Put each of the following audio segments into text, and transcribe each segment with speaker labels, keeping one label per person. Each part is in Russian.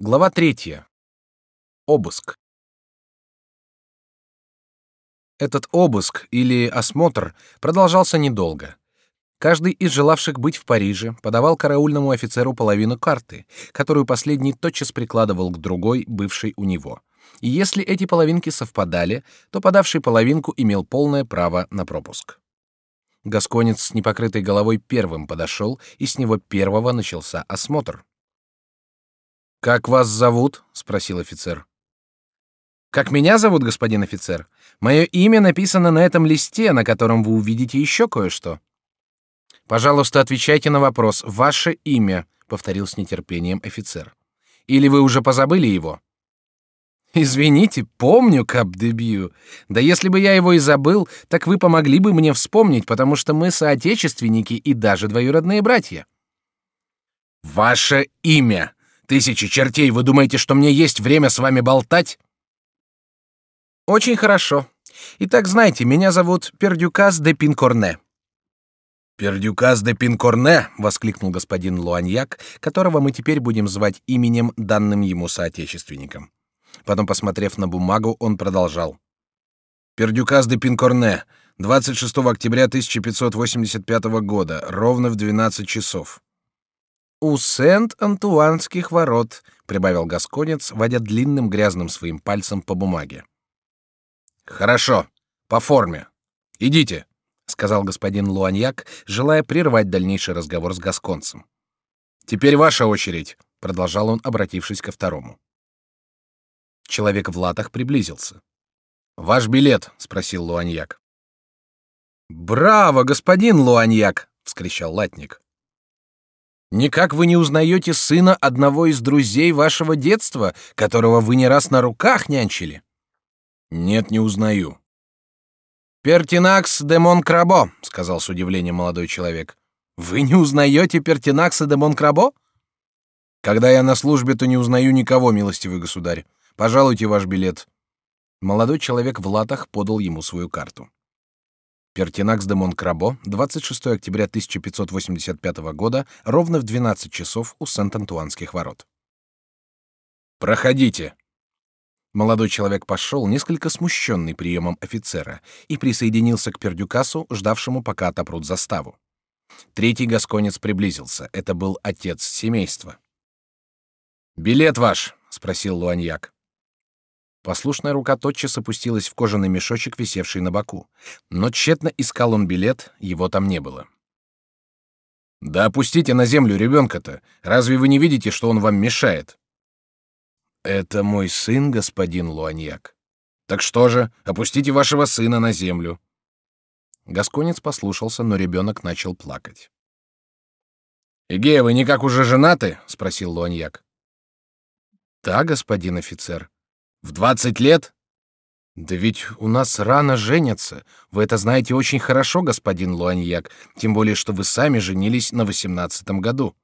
Speaker 1: Глава третья. Обыск. Этот обыск или осмотр продолжался недолго. Каждый из желавших быть в Париже подавал караульному офицеру половину карты, которую последний тотчас прикладывал к другой, бывшей у него. И если эти половинки совпадали, то подавший половинку имел полное право на пропуск. Гасконец с непокрытой головой первым подошел, и с него первого начался осмотр. Как вас зовут? спросил офицер. Как меня зовут, господин офицер? Мое имя написано на этом листе, на котором вы увидите еще кое-что. Пожалуйста, отвечайте на вопрос. Ваше имя, повторил с нетерпением офицер. Или вы уже позабыли его? Извините, помню Капдебью. Да если бы я его и забыл, так вы помогли бы мне вспомнить, потому что мы соотечественники и даже двоюродные братья. Ваше имя, Тысячи чертей, вы думаете, что мне есть время с вами болтать? Очень хорошо. Итак, знаете, меня зовут Пердюкас де Пинкорне. Пердюкас де Пинкорне, воскликнул господин Луаньяк, которого мы теперь будем звать именем, данным ему соотечественником. Потом, посмотрев на бумагу, он продолжал. Пердюкас де Пинкорне, 26 октября 1585 года, ровно в 12 часов у Сент-Антуанских ворот, прибавил гасконец, водя длинным грязным своим пальцем по бумаге. Хорошо, по форме. Идите, сказал господин Луаньяк, желая прервать дальнейший разговор с гасконцем. Теперь ваша очередь, продолжал он, обратившись ко второму. Человек в латах приблизился. Ваш билет, спросил Луаньяк. Браво, господин Луаньяк, вскричал латник. Никак вы не узнаете сына одного из друзей вашего детства, которого вы не раз на руках нянчили? Нет, не узнаю. Пертинакс де Монкрабо, сказал с удивлением молодой человек. Вы не узнаете Пертинакса де Монкрабо? Когда я на службе, то не узнаю никого, милостивый государь. Пожалуйте ваш билет. Молодой человек в латах подал ему свою карту. Пертинакс де Монкрабо, 26 октября 1585 года, ровно в 12 часов у Сент-Антуанских ворот. Проходите. Молодой человек пошел, несколько смущенный приемом офицера, и присоединился к Пердюкасу, ждавшему, пока отопрут заставу. Третий гасконец приблизился. Это был отец семейства. Билет ваш? – спросил Луаньяк. Послушная рука тотчас опустилась в кожаный мешочек, висевший на боку. Но тщетно искал он билет, его там не было. Да опустите на землю ребенка-то. Разве вы не видите, что он вам мешает? Это мой сын, господин Луаньяк. Так что же, опустите вашего сына на землю. Гасконец послушался, но ребенок начал плакать. Игея, вы никак уже женаты? – спросил Луаньяк. Да, господин офицер. В двадцать лет? Да ведь у нас рано женятся. Вы это знаете очень хорошо, господин Луаньяк, тем более что вы сами женились на восемнадцатом году.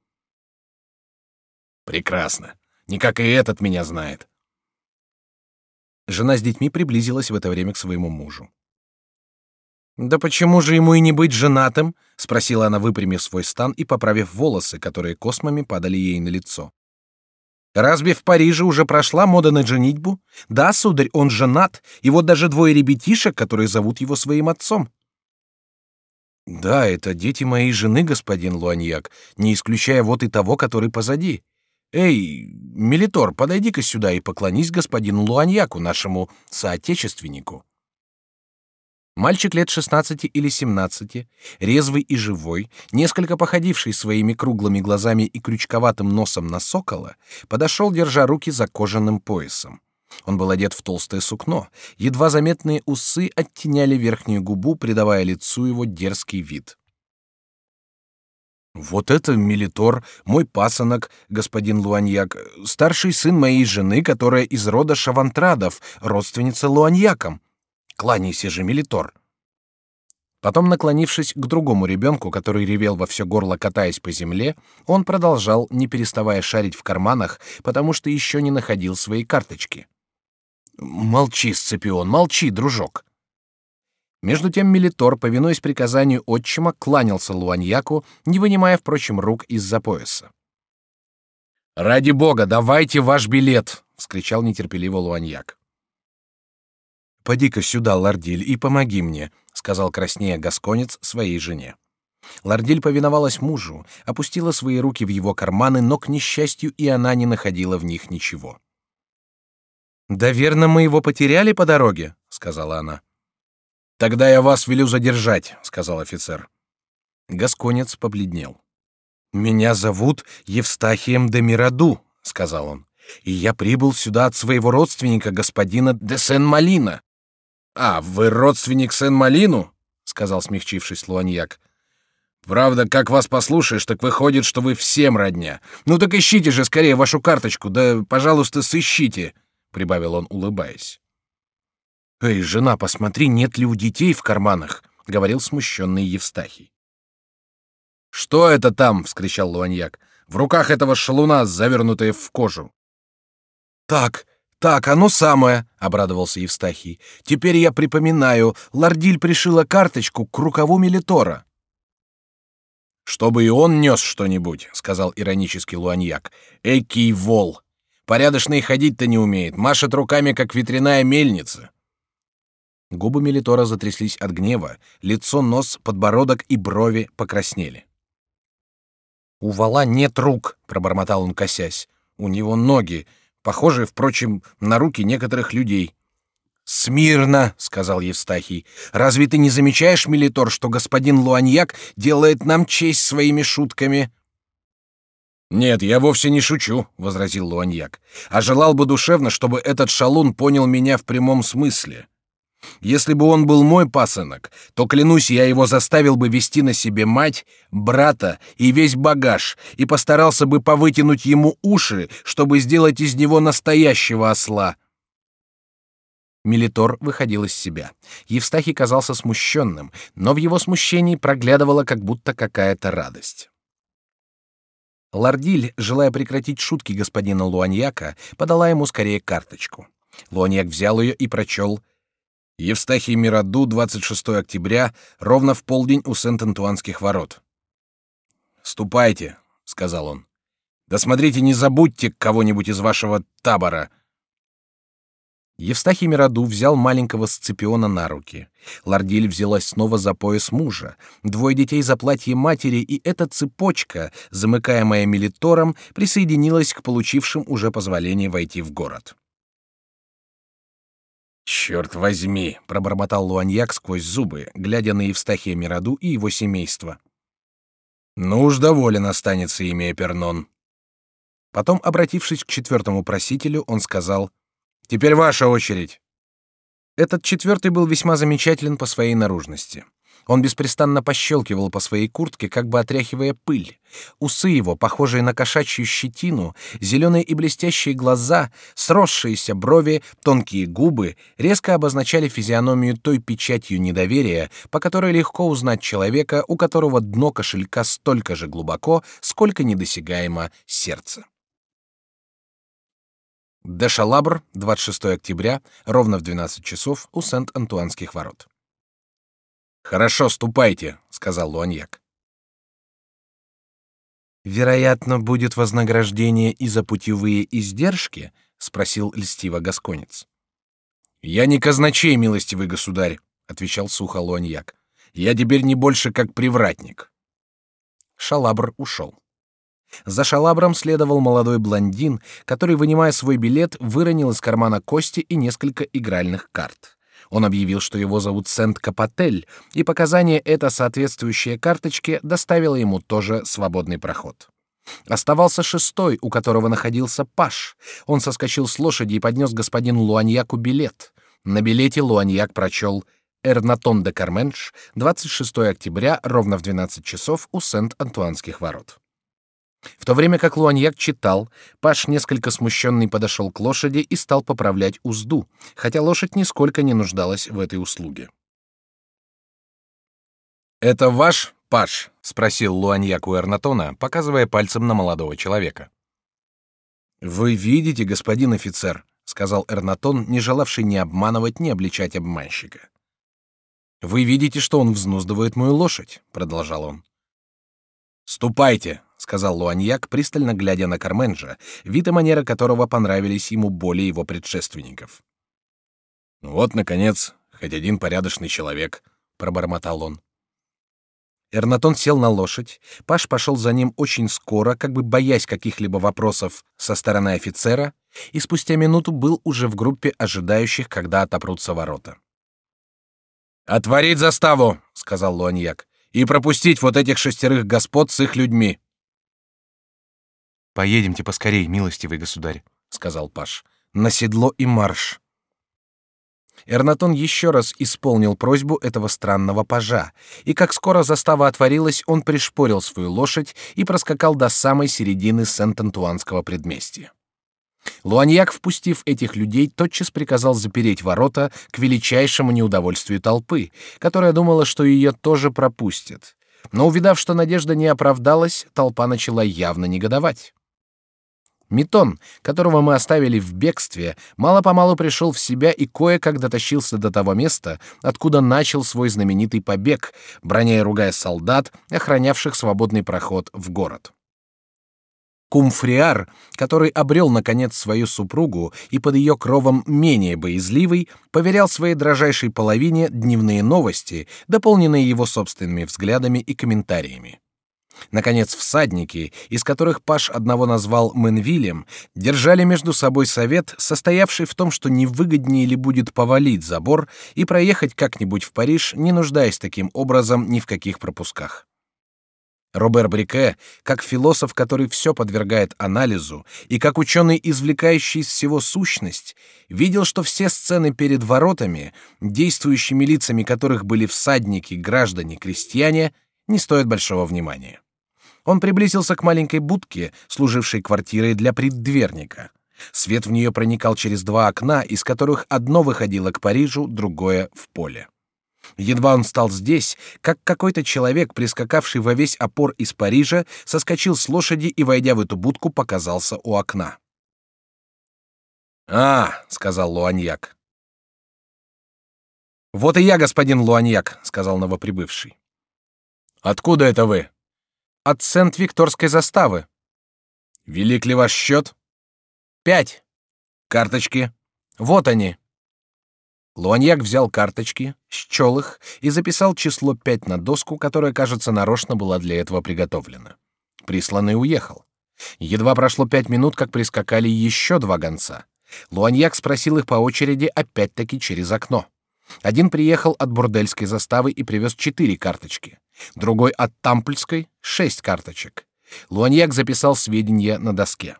Speaker 1: Прекрасно. Никак и этот меня знает. Жена с детьми приблизилась в это время к своему мужу. Да почему же ему и не быть женатым? – спросила она, выпрямив свой стан и поправив волосы, которые космами падали ей на лицо. Разве в Париже уже прошла мода на женитьбу? Да, сударь, он женат, и вот даже двое ребятишек, которые зовут его своим отцом. Да, это дети моей жены, господин Луаньяк, не исключая вот и того, который позади. Эй, Мелитор, подойди-ка сюда и поклонись господину Луаньяку, нашему соотечественнику. Мальчик лет 16 или 17, резвый и живой, несколько походивший своими круглыми глазами и крючковатым носом на сокола, подошел, держа руки за кожаным поясом. Он был одет в толстое сукно, едва заметные усы оттеняли верхнюю губу, придавая лицу его дерзкий вид. Вот это Милитор, мой пасынок, господин Луаньяк, старший сын моей жены, которая из рода Шавантрадов, родственница Луаньякам. Кланяйся же, Мелитор. Потом, наклонившись к другому ребенку, который ревел во все горло, катаясь по земле, он продолжал, не переставая шарить в карманах, потому что еще не находил своей карточки. Молчи, Сципион, молчи, дружок. Между тем Мелитор, повинуясь приказанию отчима, кланялся Луаньяку, не вынимая, впрочем, рук из-за пояса. Ради бога, давайте ваш билет, вскричал нетерпеливо Луаньяк. Поди-ка сюда, Лардиль, и помоги мне, сказал краснея гасконец своей жене. Лардиль повиновалась мужу, опустила свои руки в его карманы, но к несчастью и она не находила в них ничего. Да верно, мы его потеряли по дороге, сказала она. Тогда я вас велю задержать, сказал офицер. Гасконец побледнел. Меня зовут Евстахием де Мираду, сказал он, и я прибыл сюда от своего родственника господина де Сен-Малина. А вы родственник Сен-Малину? сказал смягчившись Луаньяк. Правда, как вас послушаешь, так выходит, что вы всем родня. Ну так ищите же скорее вашу карточку, да, пожалуйста, сыщите, прибавил он, улыбаясь. Эй, жена, посмотри, нет ли у детей в карманах, говорил смущенный Евстахий. Что это там? вскричал Луаньяк. В руках этого шалуна, завернутые в кожу. Так, так, оно самое, обрадовался Евстахий. Теперь я припоминаю, Лардиль пришила карточку к рукаву Мелитора. Чтобы и он нес что-нибудь, сказал иронически Луаньяк. Экий вол. Порядочный ходить-то не умеет, машет руками, как ветряная мельница. Губы Мелитора затряслись от гнева, лицо, нос, подбородок и брови покраснели. У вала нет рук, пробормотал он, косясь. У него ноги, похожие, впрочем, на руки некоторых людей. Смирно, сказал Евстахий. Разве ты не замечаешь, Милитор, что господин Луаньяк делает нам честь своими шутками? Нет, я вовсе не шучу, возразил Луаньяк, а желал бы душевно, чтобы этот шалун понял меня в прямом смысле. Если бы он был мой пасынок, то клянусь, я его заставил бы вести на себе мать, брата и весь багаж, и постарался бы повытянуть ему уши, чтобы сделать из него настоящего осла. Милитор выходил из себя. Евстахий казался смущенным, но в его смущении проглядывала как будто какая-то радость. Лардиль, желая прекратить шутки господина Луаньяка, подала ему скорее карточку. Луаньяк взял ее и прочел «Евстахий Мираду, 26 октября, ровно в полдень у Сент-Антуанских ворот». «Ступайте», — сказал он. «Да смотрите, не забудьте кого-нибудь из вашего табора», Евстахий Мираду взял маленького Сципиона на руки. Лардиль взялась снова за пояс мужа. Двое детей за платье матери, и эта цепочка, замыкаемая Милитором, присоединилась к получившим уже позволение войти в город. «Черт возьми!» — пробормотал Луаньяк сквозь зубы, глядя на Евстахия Мираду и его семейство. «Ну уж доволен останется, имея Пернон». Потом, обратившись к четвертому просителю, он сказал — Теперь ваша очередь. Этот четвертый был весьма замечателен по своей наружности. Он беспрестанно пощелкивал по своей куртке, как бы отряхивая пыль. Усы его, похожие на кошачью щетину, зеленые и блестящие глаза, сросшиеся брови, тонкие губы резко обозначали физиономию той печатью недоверия, по которой легко узнать человека, у которого дно кошелька столько же глубоко, сколько недосягаемо сердце. Де Шалабр, 26 октября, ровно в 12 часов у Сент-Антуанских ворот. Хорошо, ступайте, сказал Луаньяк. Вероятно, будет вознаграждение и за путевые издержки, спросил льстиво гасконец. Я не казначей, милостивый государь, отвечал сухо Луаньяк. Я теперь не больше как привратник. Шалабр ушел. За шалабром следовал молодой блондин, который, вынимая свой билет, выронил из кармана кости и несколько игральных карт. Он объявил, что его зовут Сент-Капотель, и показание это соответствующее карточке доставило ему тоже свободный проход. Оставался шестой, у которого находился паш. Он соскочил с лошади и поднес господину Луаньяку билет. На билете Луаньяк прочел «Эрнатон де Карменш, 26 октября, ровно в 12 часов у Сент-Антуанских ворот». В то время как Луаньяк читал, Паш, несколько смущенный, подошел к лошади и стал поправлять узду, хотя лошадь нисколько не нуждалась в этой услуге. «Это ваш Паш?» — спросил Луаньяк у Эрнатона, показывая пальцем на молодого человека. «Вы видите, господин офицер», — сказал Эрнатон, не желавший ни обманывать, ни обличать обманщика. «Вы видите, что он взнуздывает мою лошадь», — продолжал он. «Ступайте», сказал Луаньяк, пристально глядя на Карменджа, вид и манера которого понравились ему более его предшественников.
Speaker 2: Вот, наконец, хоть один порядочный человек, пробормотал он.
Speaker 1: Эрнатон сел на лошадь, Паш пошел за ним очень скоро, как бы боясь каких-либо вопросов со стороны офицера, и спустя минуту был уже в группе ожидающих, когда отопрутся ворота.
Speaker 2: «Отворить заставу!» — сказал Луаньяк. «И пропустить вот этих шестерых господ с их людьми!»
Speaker 1: «Поедемте поскорей, милостивый государь», — сказал Паш. «На седло и марш!» Эрнатон еще раз исполнил просьбу этого странного пажа, и как скоро застава отворилась, он пришпорил свою лошадь и проскакал до самой середины Сент-Антуанского предместья. Луаньяк, впустив этих людей, тотчас приказал запереть ворота к величайшему неудовольствию толпы, которая думала, что ее тоже пропустят. Но увидав, что надежда не оправдалась, толпа начала явно негодовать. Метон, которого мы оставили в бегстве, мало-помалу пришел в себя и кое-как дотащился до того места, откуда начал свой знаменитый побег, броня и ругая солдат, охранявших свободный проход в город. Кумфриар, который обрел наконец свою супругу и под ее кровом менее боязливый, поверял своей дрожайшей половине дневные новости, дополненные его собственными взглядами и комментариями. Наконец, всадники, из которых Паш одного назвал Менвилем, держали между собой совет, состоявший в том, что не выгоднее ли будет повалить забор и проехать как-нибудь в Париж, не нуждаясь таким образом ни в каких пропусках. Робер Брике, как философ, который все подвергает анализу, и как ученый, извлекающий из всего сущность, видел, что все сцены перед воротами, действующими лицами которых были всадники, граждане, крестьяне, не стоят большого внимания. Он приблизился к маленькой будке, служившей квартирой для преддверника. Свет в нее проникал через два окна, из которых одно выходило к Парижу, другое — в поле. Едва он стал здесь, как какой-то человек, прискакавший во весь опор из Парижа, соскочил с лошади и, войдя в эту будку, показался у окна.
Speaker 2: «А», — сказал Луаньяк.
Speaker 1: «Вот и я, господин Луаньяк», — сказал новоприбывший.
Speaker 2: «Откуда это вы?»
Speaker 1: От Сент-Викторской заставы.
Speaker 2: Велик ли ваш счет?
Speaker 1: Пять.
Speaker 2: Карточки?
Speaker 1: Вот они. Луаньяк взял карточки, счел их и записал число пять на доску, которая, кажется, нарочно была для этого приготовлена. Присланный уехал. Едва прошло пять минут, как прискакали еще два гонца. Луаньяк спросил их по очереди опять-таки через окно. Один приехал от бурдельской заставы и привез четыре карточки другой от Тампльской — шесть карточек. Луаньяк записал сведения на доске.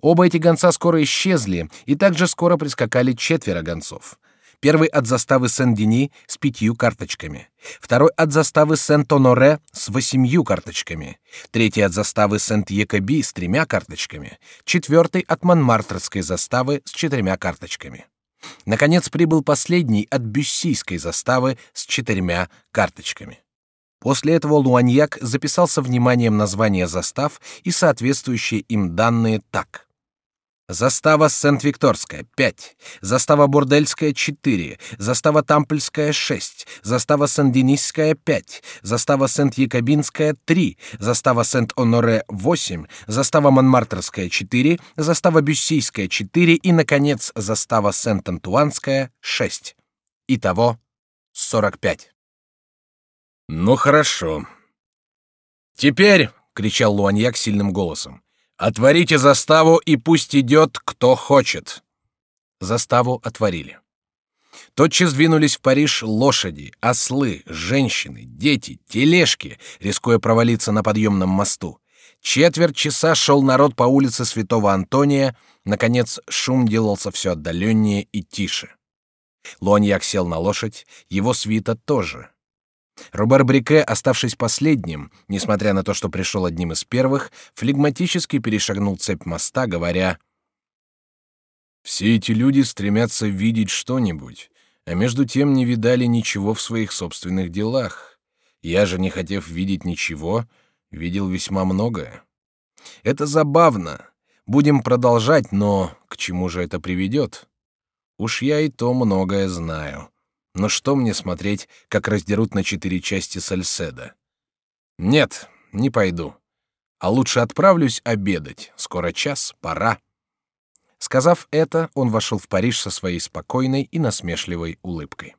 Speaker 1: Оба эти гонца скоро исчезли, и также скоро прискакали четверо гонцов. Первый от заставы Сен-Дени с пятью карточками, второй от заставы Сент-Оноре с восемью карточками, третий от заставы Сент-Екоби с тремя карточками, четвертый от Монмартрской заставы с четырьмя карточками. Наконец прибыл последний от Бюссийской заставы с четырьмя карточками. После этого Луаньяк записал со вниманием названия застав и соответствующие им данные так. Застава Сент-Викторская — 5, застава Бурдельская — 4, застава Тампльская — 6, застава Сен-Денисская — 5, застава Сент-Якобинская — 3, застава Сент-Оноре — 8, застава Монмартрская — 4, застава Бюссийская — 4 и, наконец, застава Сент-Антуанская — 6. Итого 45.
Speaker 2: Ну хорошо. Теперь, кричал Луаньяк сильным голосом, отворите заставу и пусть идет, кто хочет.
Speaker 1: Заставу отворили. Тотчас двинулись в Париж лошади, ослы, женщины, дети, тележки, рискуя провалиться на подъемном мосту. Четверть часа шел народ по улице Святого Антония, наконец шум делался все отдаленнее и тише. Луаньяк сел на лошадь, его свита тоже. Робер Брике, оставшись последним, несмотря на то, что пришел одним из первых, флегматически перешагнул цепь моста, говоря:
Speaker 2: "Все эти люди стремятся видеть что-нибудь, а между тем не видали ничего в своих собственных делах. Я же, не хотев видеть ничего, видел весьма многое. Это забавно. Будем продолжать, но к чему же это приведет? Уж я и то многое знаю." Но что мне смотреть, как раздерут на четыре части Сальседа? Нет, не пойду.
Speaker 1: А лучше отправлюсь обедать. Скоро час, пора. Сказав это, он вошел в Париж со своей спокойной и насмешливой улыбкой.